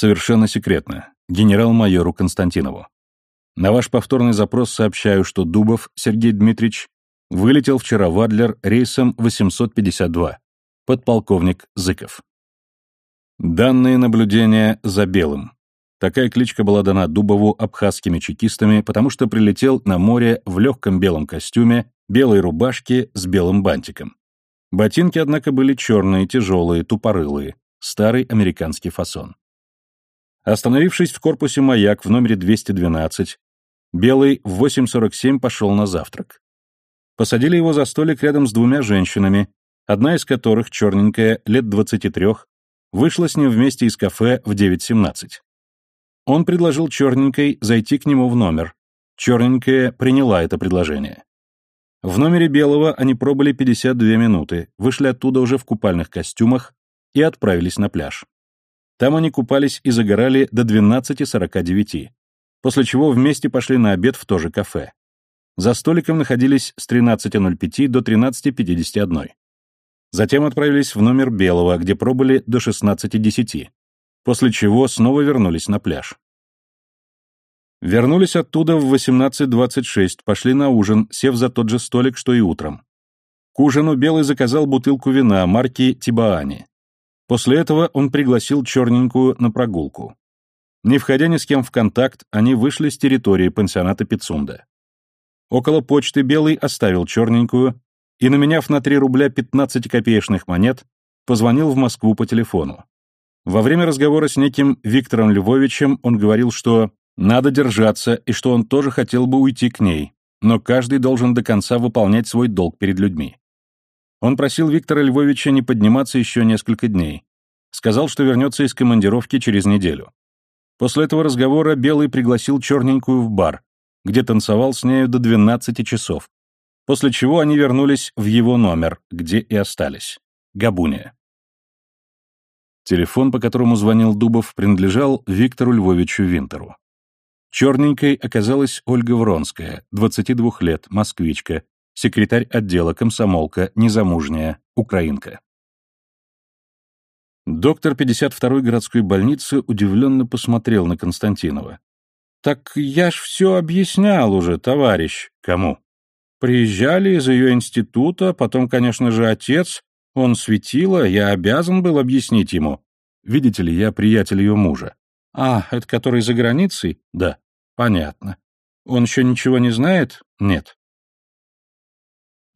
Совершенно секретно. Генерал-майору Константинову. На ваш повторный запрос сообщаю, что Дубов Сергей Дмитриевич вылетел вчера в Адлер рейсом 852. Подполковник Зыков. Данные наблюдения за Белым. Такая кличка была дана Дубову абхазскими чекистами, потому что прилетел на море в легком белом костюме, белой рубашке с белым бантиком. Ботинки, однако, были черные, тяжелые, тупорылые, старый американский фасон. Остановившись в корпусе «Маяк» в номере 212, Белый в 8.47 пошел на завтрак. Посадили его за столик рядом с двумя женщинами, одна из которых, черненькая, лет 23, вышла с ним вместе из кафе в 9.17. Он предложил черненькой зайти к нему в номер. Черненькая приняла это предложение. В номере Белого они пробыли 52 минуты, вышли оттуда уже в купальных костюмах и отправились на пляж. Там они купались и загорали до 12.49, после чего вместе пошли на обед в то же кафе. За столиком находились с 13.05 до 13.51. Затем отправились в номер Белого, где пробыли до 16.10, после чего снова вернулись на пляж. Вернулись оттуда в 18.26, пошли на ужин, сев за тот же столик, что и утром. К ужину Белый заказал бутылку вина марки Тибаани. После этого он пригласил черненькую на прогулку. Не входя ни с кем в контакт, они вышли с территории пансионата Пицунда. Около почты Белый оставил черненькую и, наменяв на 3 рубля 15-копеечных монет, позвонил в Москву по телефону. Во время разговора с неким Виктором Львовичем он говорил, что надо держаться и что он тоже хотел бы уйти к ней, но каждый должен до конца выполнять свой долг перед людьми. Он просил Виктора Львовича не подниматься еще несколько дней. Сказал, что вернется из командировки через неделю. После этого разговора Белый пригласил черненькую в бар, где танцевал с нею до 12 часов, после чего они вернулись в его номер, где и остались. Габуния. Телефон, по которому звонил Дубов, принадлежал Виктору Львовичу Винтеру. Черненькой оказалась Ольга Вронская, 22 лет, москвичка, секретарь отдела комсомолка, незамужняя, украинка. Доктор 52-й городской больницы удивленно посмотрел на Константинова. «Так я ж все объяснял уже, товарищ». «Кому?» «Приезжали из ее института, потом, конечно же, отец. Он светило, я обязан был объяснить ему. Видите ли, я приятель ее мужа. А, это который за границей? Да. Понятно. Он еще ничего не знает? Нет.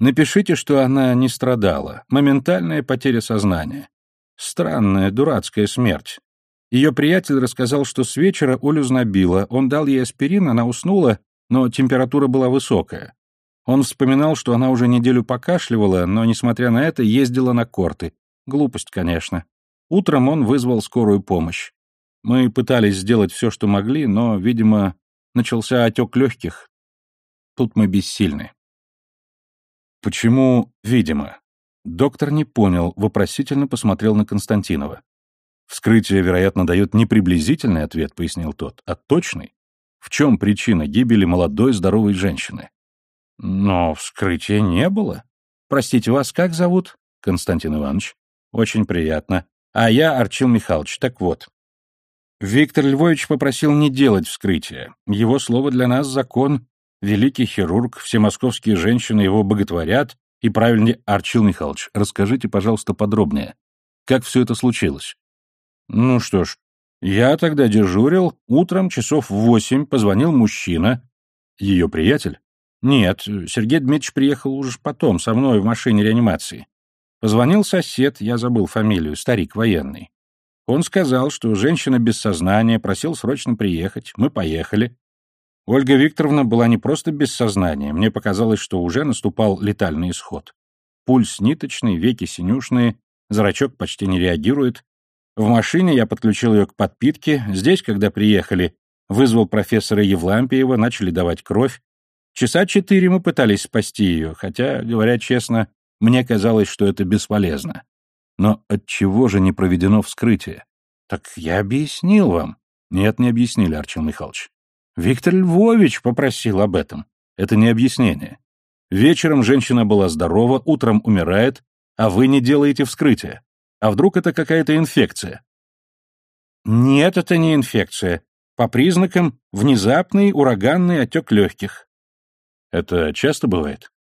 Напишите, что она не страдала. Моментальная потеря сознания. Странная, дурацкая смерть. Ее приятель рассказал, что с вечера Олю знобило, он дал ей аспирин, она уснула, но температура была высокая. Он вспоминал, что она уже неделю покашливала, но, несмотря на это, ездила на корты. Глупость, конечно. Утром он вызвал скорую помощь. Мы пытались сделать все, что могли, но, видимо, начался отек легких. Тут мы бессильны. Почему «видимо»? Доктор не понял, вопросительно посмотрел на Константинова. «Вскрытие, вероятно, дает не приблизительный ответ», — пояснил тот, — «а точный. В чем причина гибели молодой здоровой женщины?» «Но вскрытия не было. Простите, вас как зовут?» «Константин Иванович». «Очень приятно. А я Арчил Михайлович. Так вот». Виктор Львович попросил не делать вскрытия. Его слово для нас — закон, великий хирург, все московские женщины его боготворят, и правильнее, Арчил Михайлович, расскажите, пожалуйста, подробнее, как все это случилось? Ну что ж, я тогда дежурил, утром часов в восемь позвонил мужчина. Ее приятель? Нет, Сергей Дмитриевич приехал уже потом, со мной в машине реанимации. Позвонил сосед, я забыл фамилию, старик военный. Он сказал, что женщина без сознания, просил срочно приехать. Мы поехали. Ольга Викторовна была не просто без сознания, мне показалось, что уже наступал летальный исход. Пульс ниточный, веки синюшные, зрачок почти не реагирует. В машине я подключил ее к подпитке, здесь, когда приехали, вызвал профессора Евлампиева, начали давать кровь. Часа четыре мы пытались спасти ее, хотя, говоря честно, мне казалось, что это бесполезно. Но от чего же не проведено вскрытие? Так я объяснил вам. Нет, не объяснили, Арчил Михайлович. Виктор Львович попросил об этом. Это не объяснение. Вечером женщина была здорова, утром умирает, а вы не делаете вскрытие. А вдруг это какая-то инфекция? Нет, это не инфекция. По признакам внезапный ураганный отек легких. Это часто бывает?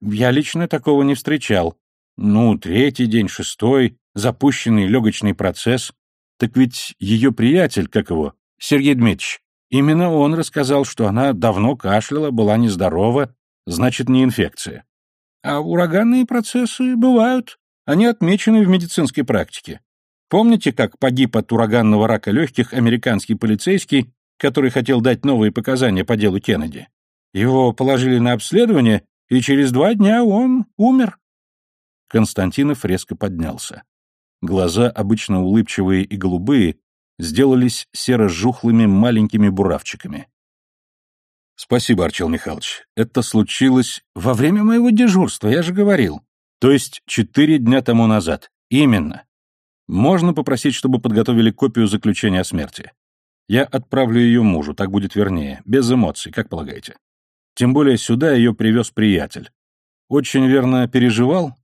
Я лично такого не встречал. Ну, третий день, шестой, запущенный легочный процесс. Так ведь ее приятель, как его, Сергей Дмитриевич, именно он рассказал, что она давно кашляла, была нездорова, значит, не инфекция. А ураганные процессы бывают. Они отмечены в медицинской практике. Помните, как погиб от ураганного рака легких американский полицейский, который хотел дать новые показания по делу Кеннеди? Его положили на обследование, и через два дня он умер. Константинов резко поднялся. Глаза, обычно улыбчивые и голубые, сделались серо-жухлыми маленькими буравчиками. «Спасибо, Арчел Михайлович. Это случилось во время моего дежурства, я же говорил. То есть четыре дня тому назад. Именно. Можно попросить, чтобы подготовили копию заключения о смерти. Я отправлю ее мужу, так будет вернее, без эмоций, как полагаете. Тем более сюда ее привез приятель. Очень верно переживал?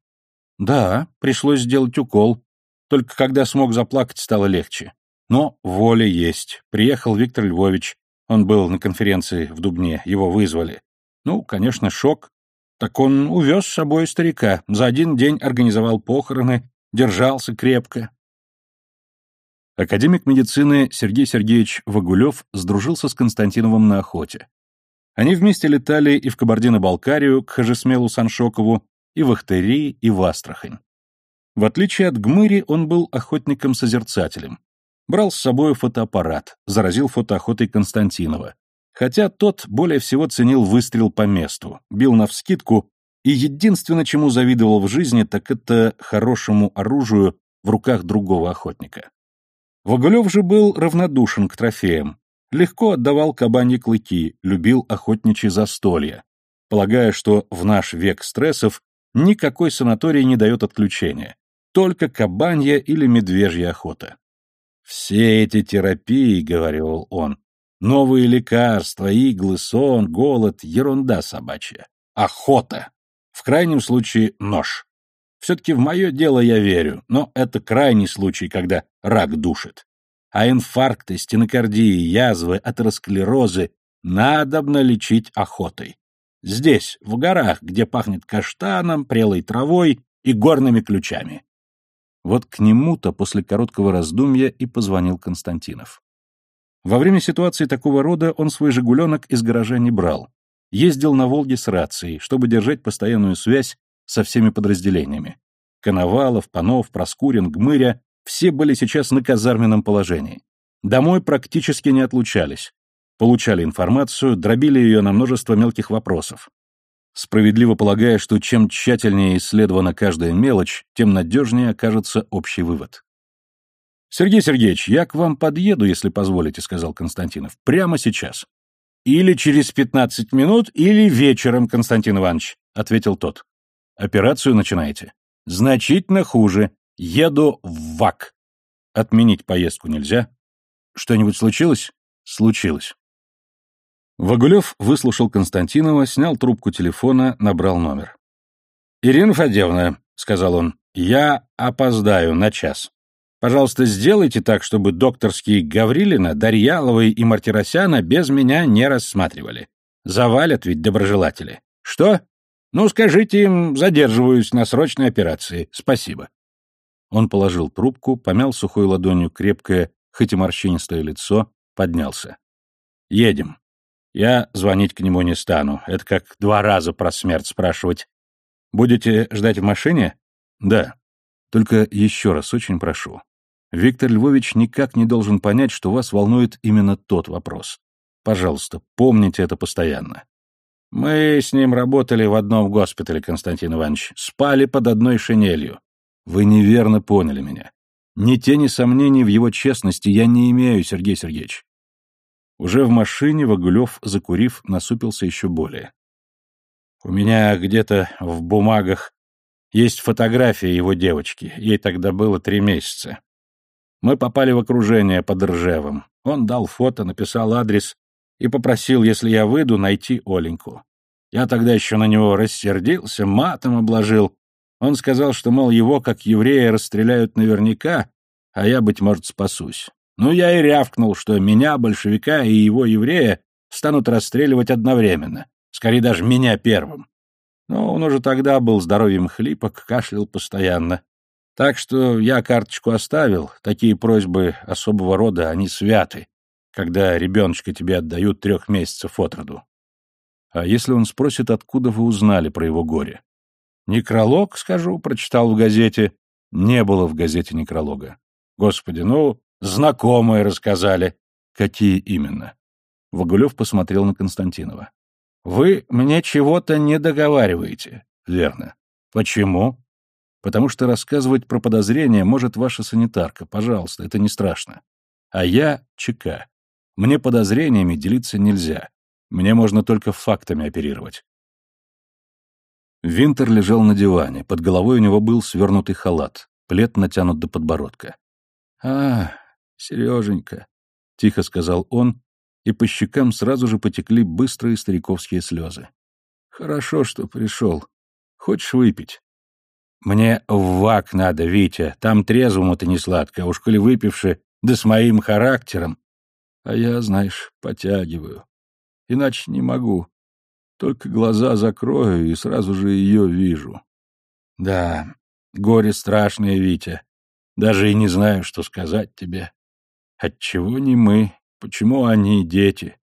Да, пришлось сделать укол. Только когда смог заплакать, стало легче. Но воля есть. Приехал Виктор Львович. Он был на конференции в Дубне, его вызвали. Ну, конечно, шок. Так он увез с собой старика, за один день организовал похороны, держался крепко. Академик медицины Сергей Сергеевич Вагулев сдружился с Константиновым на охоте. Они вместе летали и в Кабардино-Балкарию, к Хажесмелу Саншокову, и в Ахтери, и в Астрахань. В отличие от Гмыри, он был охотником-созерцателем. Брал с собой фотоаппарат, заразил фотоохотой Константинова. Хотя тот более всего ценил выстрел по месту, бил навскидку, и единственное, чему завидовал в жизни, так это хорошему оружию в руках другого охотника. Вагулев же был равнодушен к трофеям, легко отдавал кабаньи клыки, любил охотничьи застолья, полагая, что в наш век стрессов никакой санаторий не дает отключения, только кабанья или медвежья охота. «Все эти терапии, — говорил он, — новые лекарства, иглы, сон, голод — ерунда собачья. Охота! В крайнем случае нож. Все-таки в мое дело я верю, но это крайний случай, когда рак душит. А инфаркты, стенокардии, язвы, атеросклерозы надобно лечить охотой. Здесь, в горах, где пахнет каштаном, прелой травой и горными ключами. Вот к нему-то после короткого раздумья и позвонил Константинов. Во время ситуации такого рода он свой «Жигуленок» из гаража не брал. Ездил на «Волге» с рацией, чтобы держать постоянную связь со всеми подразделениями. Коновалов, Панов, Проскурин, Гмыря — все были сейчас на казарменном положении. Домой практически не отлучались. Получали информацию, дробили ее на множество мелких вопросов справедливо полагая, что чем тщательнее исследована каждая мелочь, тем надежнее окажется общий вывод. «Сергей Сергеевич, я к вам подъеду, если позволите», — сказал Константинов. «Прямо сейчас». «Или через пятнадцать минут, или вечером, Константин Иванович», — ответил тот. «Операцию начинаете?» «Значительно хуже. Еду в ВАК». «Отменить поездку нельзя?» «Что-нибудь случилось?» «Случилось». Вагулев выслушал Константинова, снял трубку телефона, набрал номер. «Ирина Фадеевна», — сказал он, — «я опоздаю на час. Пожалуйста, сделайте так, чтобы докторские Гаврилина, Дарьяловой и Мартиросяна без меня не рассматривали. Завалят ведь доброжелатели. Что? Ну, скажите им, задерживаюсь на срочной операции. Спасибо». Он положил трубку, помял сухой ладонью крепкое, хоть и морщинистое лицо, поднялся. «Едем». Я звонить к нему не стану. Это как два раза про смерть спрашивать. Будете ждать в машине? Да. Только еще раз очень прошу. Виктор Львович никак не должен понять, что вас волнует именно тот вопрос. Пожалуйста, помните это постоянно. Мы с ним работали в одном госпитале, Константин Иванович. Спали под одной шинелью. Вы неверно поняли меня. Ни тени сомнений в его честности я не имею, Сергей Сергеевич. Уже в машине Вагулев, закурив, насупился еще более. «У меня где-то в бумагах есть фотография его девочки. Ей тогда было три месяца. Мы попали в окружение под Ржевом. Он дал фото, написал адрес и попросил, если я выйду, найти Оленьку. Я тогда еще на него рассердился, матом обложил. Он сказал, что, мол, его, как еврея, расстреляют наверняка, а я, быть может, спасусь. Ну, я и рявкнул, что меня, большевика и его еврея станут расстреливать одновременно, скорее даже меня первым. Но он уже тогда был здоровьем хлипок, кашлял постоянно. Так что я карточку оставил, такие просьбы особого рода, они святы, когда ребеночка тебе отдают трех месяцев от роду. А если он спросит, откуда вы узнали про его горе? Некролог, скажу, прочитал в газете. Не было в газете некролога. Господи, ну, знакомые рассказали. Какие именно? Вагулев посмотрел на Константинова. Вы мне чего-то не договариваете. Верно. Почему? Потому что рассказывать про подозрения может ваша санитарка. Пожалуйста, это не страшно. А я ЧК. Мне подозрениями делиться нельзя. Мне можно только фактами оперировать. Винтер лежал на диване. Под головой у него был свернутый халат. Плед натянут до подбородка. «А, Сереженька», — тихо сказал он, и по щекам сразу же потекли быстрые стариковские слезы. «Хорошо, что пришел. Хочешь выпить?» «Мне в ВАК надо, Витя. Там трезвому-то не сладко, уж коли выпивши, да с моим характером». «А я, знаешь, потягиваю. Иначе не могу. Только глаза закрою и сразу же ее вижу». «Да, горе страшное, Витя. Даже и не знаю, что сказать тебе. Отчего не мы, Почему они дети?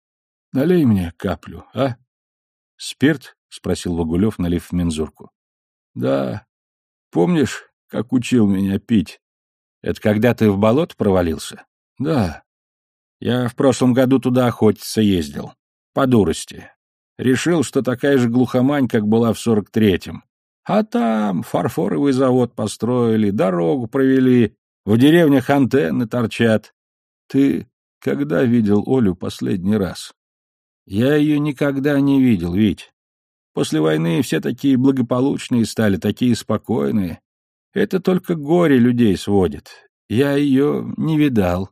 Налей мне каплю, а? Спирт? — спросил Вагулев, налив в мензурку. Да. Помнишь, как учил меня пить? Это когда ты в болото провалился? Да. Я в прошлом году туда охотиться ездил. По дурости. Решил, что такая же глухомань, как была в сорок третьем. А там фарфоровый завод построили, дорогу провели, в деревнях антенны торчат. Ты когда видел Олю последний раз? Я ее никогда не видел, ведь. После войны все такие благополучные стали, такие спокойные. Это только горе людей сводит. Я ее не видал.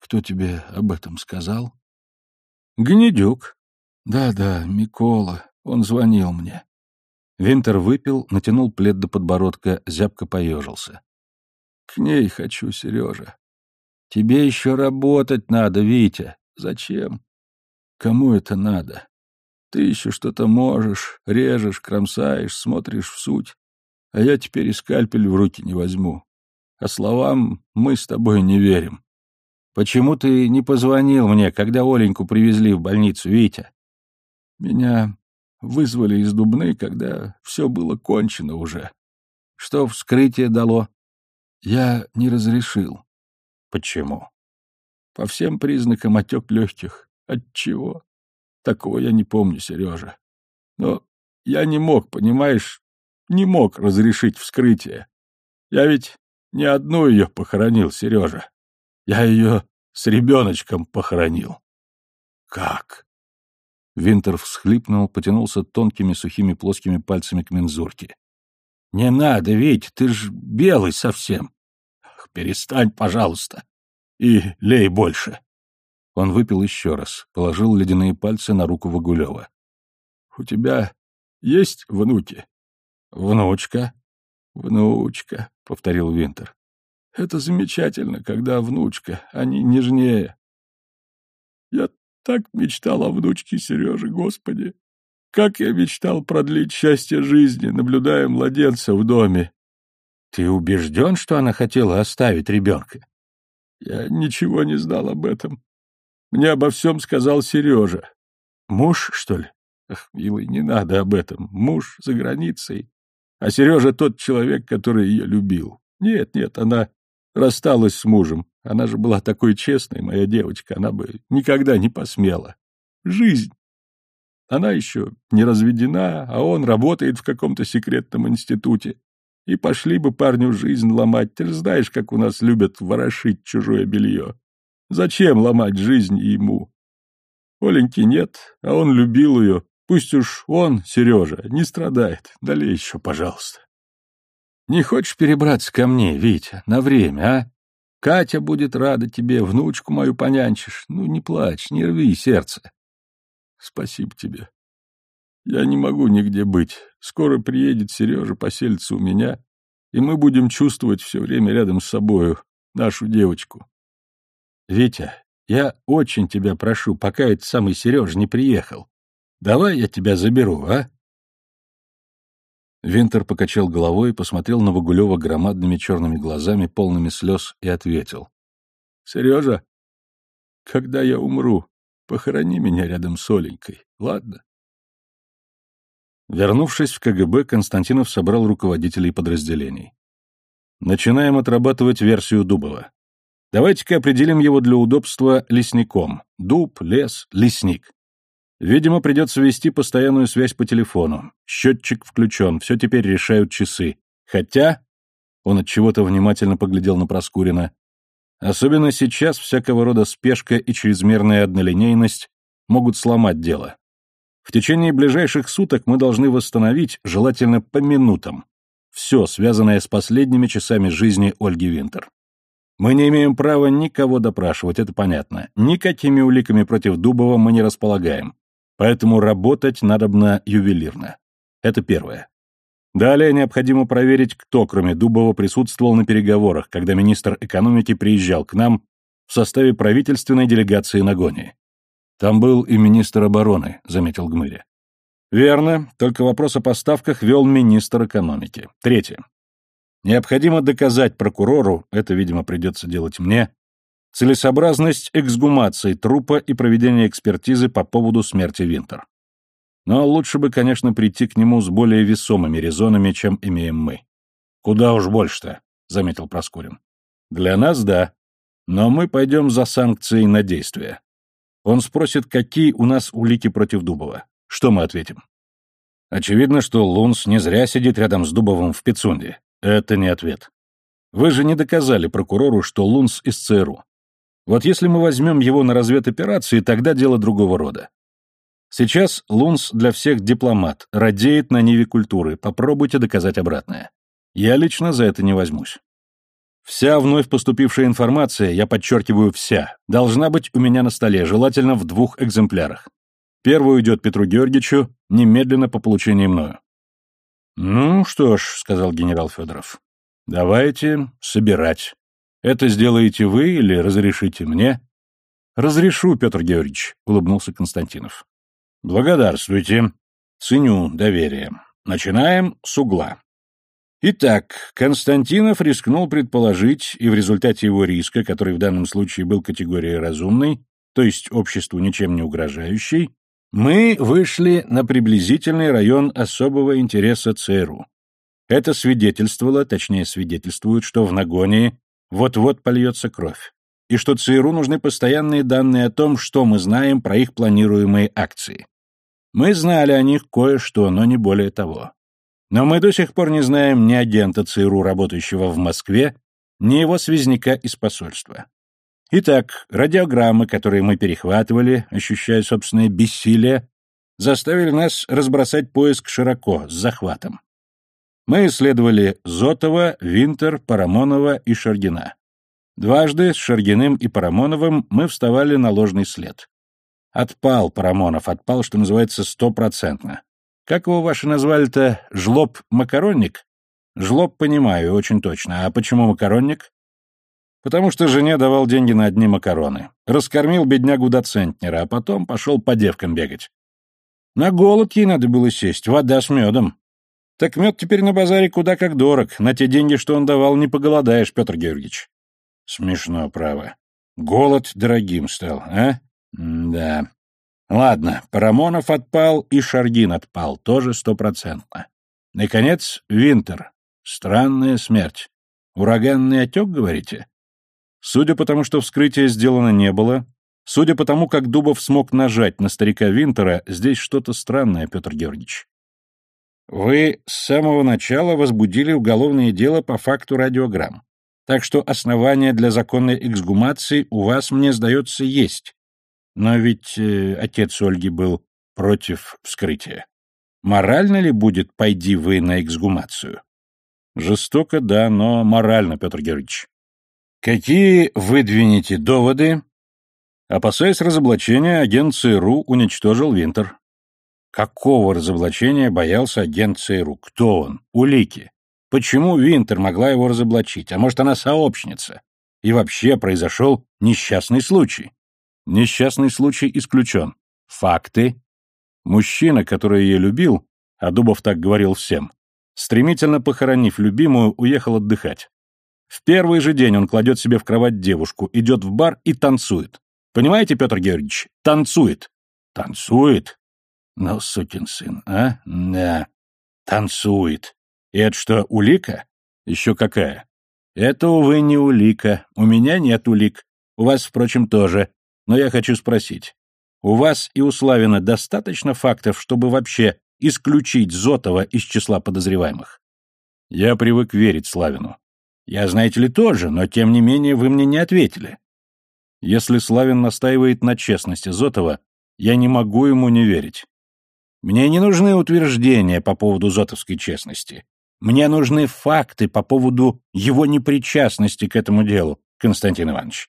Кто тебе об этом сказал? Гнедюк. Да-да, Микола. Он звонил мне. Винтер выпил, натянул плед до подбородка, зябко поежился. К ней хочу, Сережа. Тебе еще работать надо, Витя. Зачем? Кому это надо? Ты еще что-то можешь, режешь, кромсаешь, смотришь в суть. А я теперь и скальпель в руки не возьму. А словам мы с тобой не верим. Почему ты не позвонил мне, когда Оленьку привезли в больницу, Витя? Меня вызвали из Дубны, когда все было кончено уже. Что вскрытие дало? Я не разрешил. Почему? По всем признакам отек легких. От чего? Такого я не помню, Сережа. Но я не мог, понимаешь, не мог разрешить вскрытие. Я ведь не одну ее похоронил, Сережа. Я ее с ребеночком похоронил. Как? Винтер всхлипнул, потянулся тонкими сухими плоскими пальцами к мензурке. Не надо, ведь ты ж белый совсем. Ах, перестань, пожалуйста. И лей больше. Он выпил еще раз, положил ледяные пальцы на руку Вагулева. — У тебя есть внуки? — Внучка. — Внучка, — повторил Винтер. — Это замечательно, когда внучка, они нежнее. Я так мечтал о внучке Сережи, Господи! Как я мечтал продлить счастье жизни, наблюдая младенца в доме. Ты убежден, что она хотела оставить ребенка? Я ничего не знал об этом. Мне обо всем сказал Сережа. Муж, что ли? Ах, милый, не надо об этом. Муж за границей. А Сережа тот человек, который ее любил. Нет, нет, она рассталась с мужем. Она же была такой честной, моя девочка. Она бы никогда не посмела. Жизнь. Она еще не разведена, а он работает в каком-то секретном институте. И пошли бы парню жизнь ломать. Ты же знаешь, как у нас любят ворошить чужое белье. Зачем ломать жизнь ему? Оленьки нет, а он любил ее. Пусть уж он, Сережа, не страдает. Далее еще, пожалуйста. Не хочешь перебраться ко мне, Витя, на время, а? Катя будет рада тебе, внучку мою понянчишь. Ну, не плачь, не рви сердце. Спасибо тебе. Я не могу нигде быть. Скоро приедет Сережа, поселится у меня, и мы будем чувствовать все время рядом с собою нашу девочку. Витя, я очень тебя прошу, пока этот самый Сереж не приехал. Давай я тебя заберу, а? Винтер покачал головой, и посмотрел на Вагулева громадными черными глазами, полными слез, и ответил. — Сережа, когда я умру, похорони меня рядом с Оленькой, ладно? Вернувшись в КГБ, Константинов собрал руководителей подразделений. Начинаем отрабатывать версию Дубова. Давайте-ка определим его для удобства лесником. Дуб, лес, лесник. Видимо, придется вести постоянную связь по телефону. Счетчик включен, все теперь решают часы. Хотя... Он от чего-то внимательно поглядел на Проскурина. Особенно сейчас всякого рода спешка и чрезмерная однолинейность могут сломать дело. В течение ближайших суток мы должны восстановить, желательно по минутам, все, связанное с последними часами жизни Ольги Винтер. Мы не имеем права никого допрашивать, это понятно. Никакими уликами против Дубова мы не располагаем. Поэтому работать надобно ювелирно. Это первое. Далее необходимо проверить, кто, кроме Дубова, присутствовал на переговорах, когда министр экономики приезжал к нам в составе правительственной делегации на Гоне. Там был и министр обороны, заметил Гмыря. Верно, только вопрос о поставках вел министр экономики. Третье. Необходимо доказать прокурору, это, видимо, придется делать мне, целесообразность эксгумации трупа и проведения экспертизы по поводу смерти Винтер. Но лучше бы, конечно, прийти к нему с более весомыми резонами, чем имеем мы. Куда уж больше-то, заметил Проскурин. Для нас да, но мы пойдем за санкцией на действие. Он спросит, какие у нас улики против Дубова. Что мы ответим? Очевидно, что Лунс не зря сидит рядом с Дубовым в Пицунде. Это не ответ. Вы же не доказали прокурору, что Лунс из ЦРУ. Вот если мы возьмем его на разведоперации, тогда дело другого рода. Сейчас Лунс для всех дипломат, радеет на ниве культуры, попробуйте доказать обратное. Я лично за это не возьмусь. Вся вновь поступившая информация, я подчеркиваю вся, должна быть у меня на столе, желательно в двух экземплярах. Первую идет Петру Георгиевичу, немедленно по получении мною. «Ну что ж», — сказал генерал Федоров, — «давайте собирать. Это сделаете вы или разрешите мне?» «Разрешу, Петр Георгиевич», — улыбнулся Константинов. «Благодарствуйте. Ценю доверие. Начинаем с угла. Итак, Константинов рискнул предположить, и в результате его риска, который в данном случае был категорией разумной, то есть обществу ничем не угрожающей, мы вышли на приблизительный район особого интереса ЦРУ. Это свидетельствовало, точнее свидетельствует, что в Нагонии вот-вот польется кровь, и что ЦРУ нужны постоянные данные о том, что мы знаем про их планируемые акции. Мы знали о них кое-что, но не более того. Но мы до сих пор не знаем ни агента ЦРУ, работающего в Москве, ни его связняка из посольства. Итак, радиограммы, которые мы перехватывали, ощущая собственное бессилие, заставили нас разбросать поиск широко, с захватом. Мы исследовали Зотова, Винтер, Парамонова и Шаргина. Дважды с Шаргиным и Парамоновым мы вставали на ложный след. Отпал Парамонов, отпал, что называется, стопроцентно. Как его ваши назвали-то? Жлоб-макаронник? Жлоб понимаю, очень точно. А почему макаронник? Потому что жене давал деньги на одни макароны. Раскормил беднягу до центнера, а потом пошел по девкам бегать. На голод ей надо было сесть, вода с медом. Так мед теперь на базаре куда как дорог. На те деньги, что он давал, не поголодаешь, Петр Георгиевич. Смешно, право. Голод дорогим стал, а? М да. Ладно, Парамонов отпал и Шаргин отпал, тоже стопроцентно. Наконец, Винтер. Странная смерть. Ураганный отек, говорите? Судя по тому, что вскрытие сделано не было, судя по тому, как Дубов смог нажать на старика Винтера, здесь что-то странное, Петр Георгиевич. Вы с самого начала возбудили уголовное дело по факту радиограмм. Так что основания для законной эксгумации у вас, мне сдается, есть. Но ведь э, отец Ольги был против вскрытия. Морально ли будет «пойди вы на эксгумацию»? Жестоко, да, но морально, Петр Георгиевич. Какие выдвинете доводы? Опасаясь разоблачения, агент ЦРУ уничтожил Винтер. Какого разоблачения боялся агент ЦРУ? Кто он? Улики. Почему Винтер могла его разоблачить? А может, она сообщница? И вообще произошел несчастный случай. Несчастный случай исключен. Факты. Мужчина, который ее любил, а Дубов так говорил всем, стремительно похоронив любимую, уехал отдыхать. В первый же день он кладет себе в кровать девушку, идет в бар и танцует. Понимаете, Петр Георгиевич? Танцует. Танцует? Ну, сукин сын, а? Да. Танцует. И это что, улика? Еще какая? Это, увы, не улика. У меня нет улик. У вас, впрочем, тоже. Но я хочу спросить. У вас и у Славина достаточно фактов, чтобы вообще исключить Зотова из числа подозреваемых? Я привык верить Славину. Я, знаете ли, тоже, но тем не менее вы мне не ответили. Если Славин настаивает на честности Зотова, я не могу ему не верить. Мне не нужны утверждения по поводу зотовской честности. Мне нужны факты по поводу его непричастности к этому делу, Константин Иванович.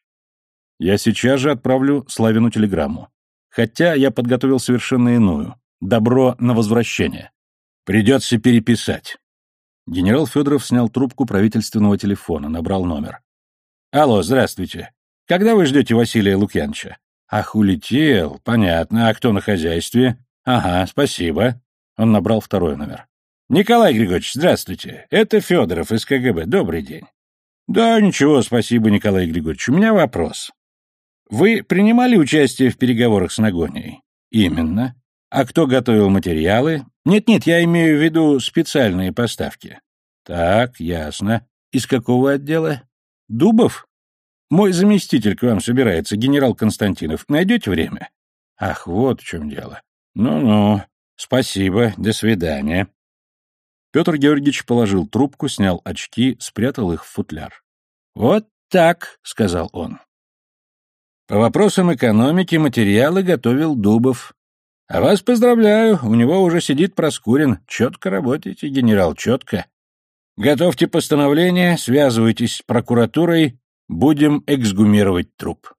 Я сейчас же отправлю Славину телеграмму. Хотя я подготовил совершенно иную. Добро на возвращение. Придется переписать. Генерал Федоров снял трубку правительственного телефона, набрал номер. Алло, здравствуйте. Когда вы ждете Василия Лукьяновича? Ах, улетел. Понятно. А кто на хозяйстве? Ага, спасибо. Он набрал второй номер. Николай Григорьевич, здравствуйте. Это Федоров из КГБ. Добрый день. Да, ничего, спасибо, Николай Григорьевич. У меня вопрос. Вы принимали участие в переговорах с Нагонией? Именно. А кто готовил материалы? Нет-нет, я имею в виду специальные поставки. Так, ясно. Из какого отдела? Дубов? Мой заместитель к вам собирается, генерал Константинов. Найдете время? Ах, вот в чем дело. Ну-ну. Спасибо. До свидания. Петр Георгиевич положил трубку, снял очки, спрятал их в футляр. «Вот так», — сказал он. По вопросам экономики материалы готовил Дубов. А вас поздравляю, у него уже сидит Проскурин. Четко работаете, генерал, четко. Готовьте постановление, связывайтесь с прокуратурой, будем эксгумировать труп.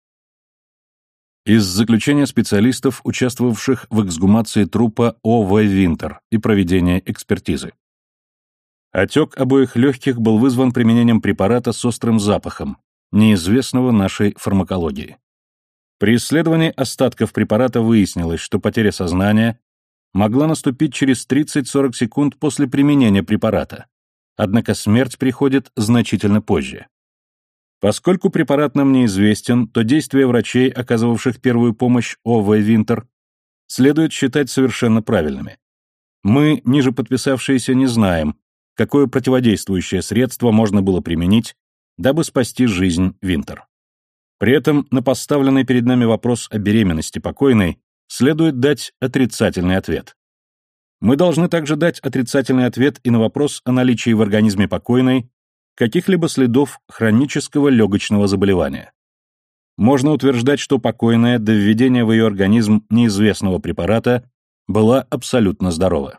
Из заключения специалистов, участвовавших в эксгумации трупа О.В. Винтер и проведении экспертизы. Отек обоих легких был вызван применением препарата с острым запахом, неизвестного нашей фармакологии. При исследовании остатков препарата выяснилось, что потеря сознания могла наступить через 30-40 секунд после применения препарата, однако смерть приходит значительно позже. Поскольку препарат нам неизвестен, то действия врачей, оказывавших первую помощь О.В. Винтер, следует считать совершенно правильными. Мы, ниже подписавшиеся, не знаем, какое противодействующее средство можно было применить, дабы спасти жизнь Винтер. При этом на поставленный перед нами вопрос о беременности покойной следует дать отрицательный ответ. Мы должны также дать отрицательный ответ и на вопрос о наличии в организме покойной каких-либо следов хронического легочного заболевания. Можно утверждать, что покойная до введения в ее организм неизвестного препарата была абсолютно здорова.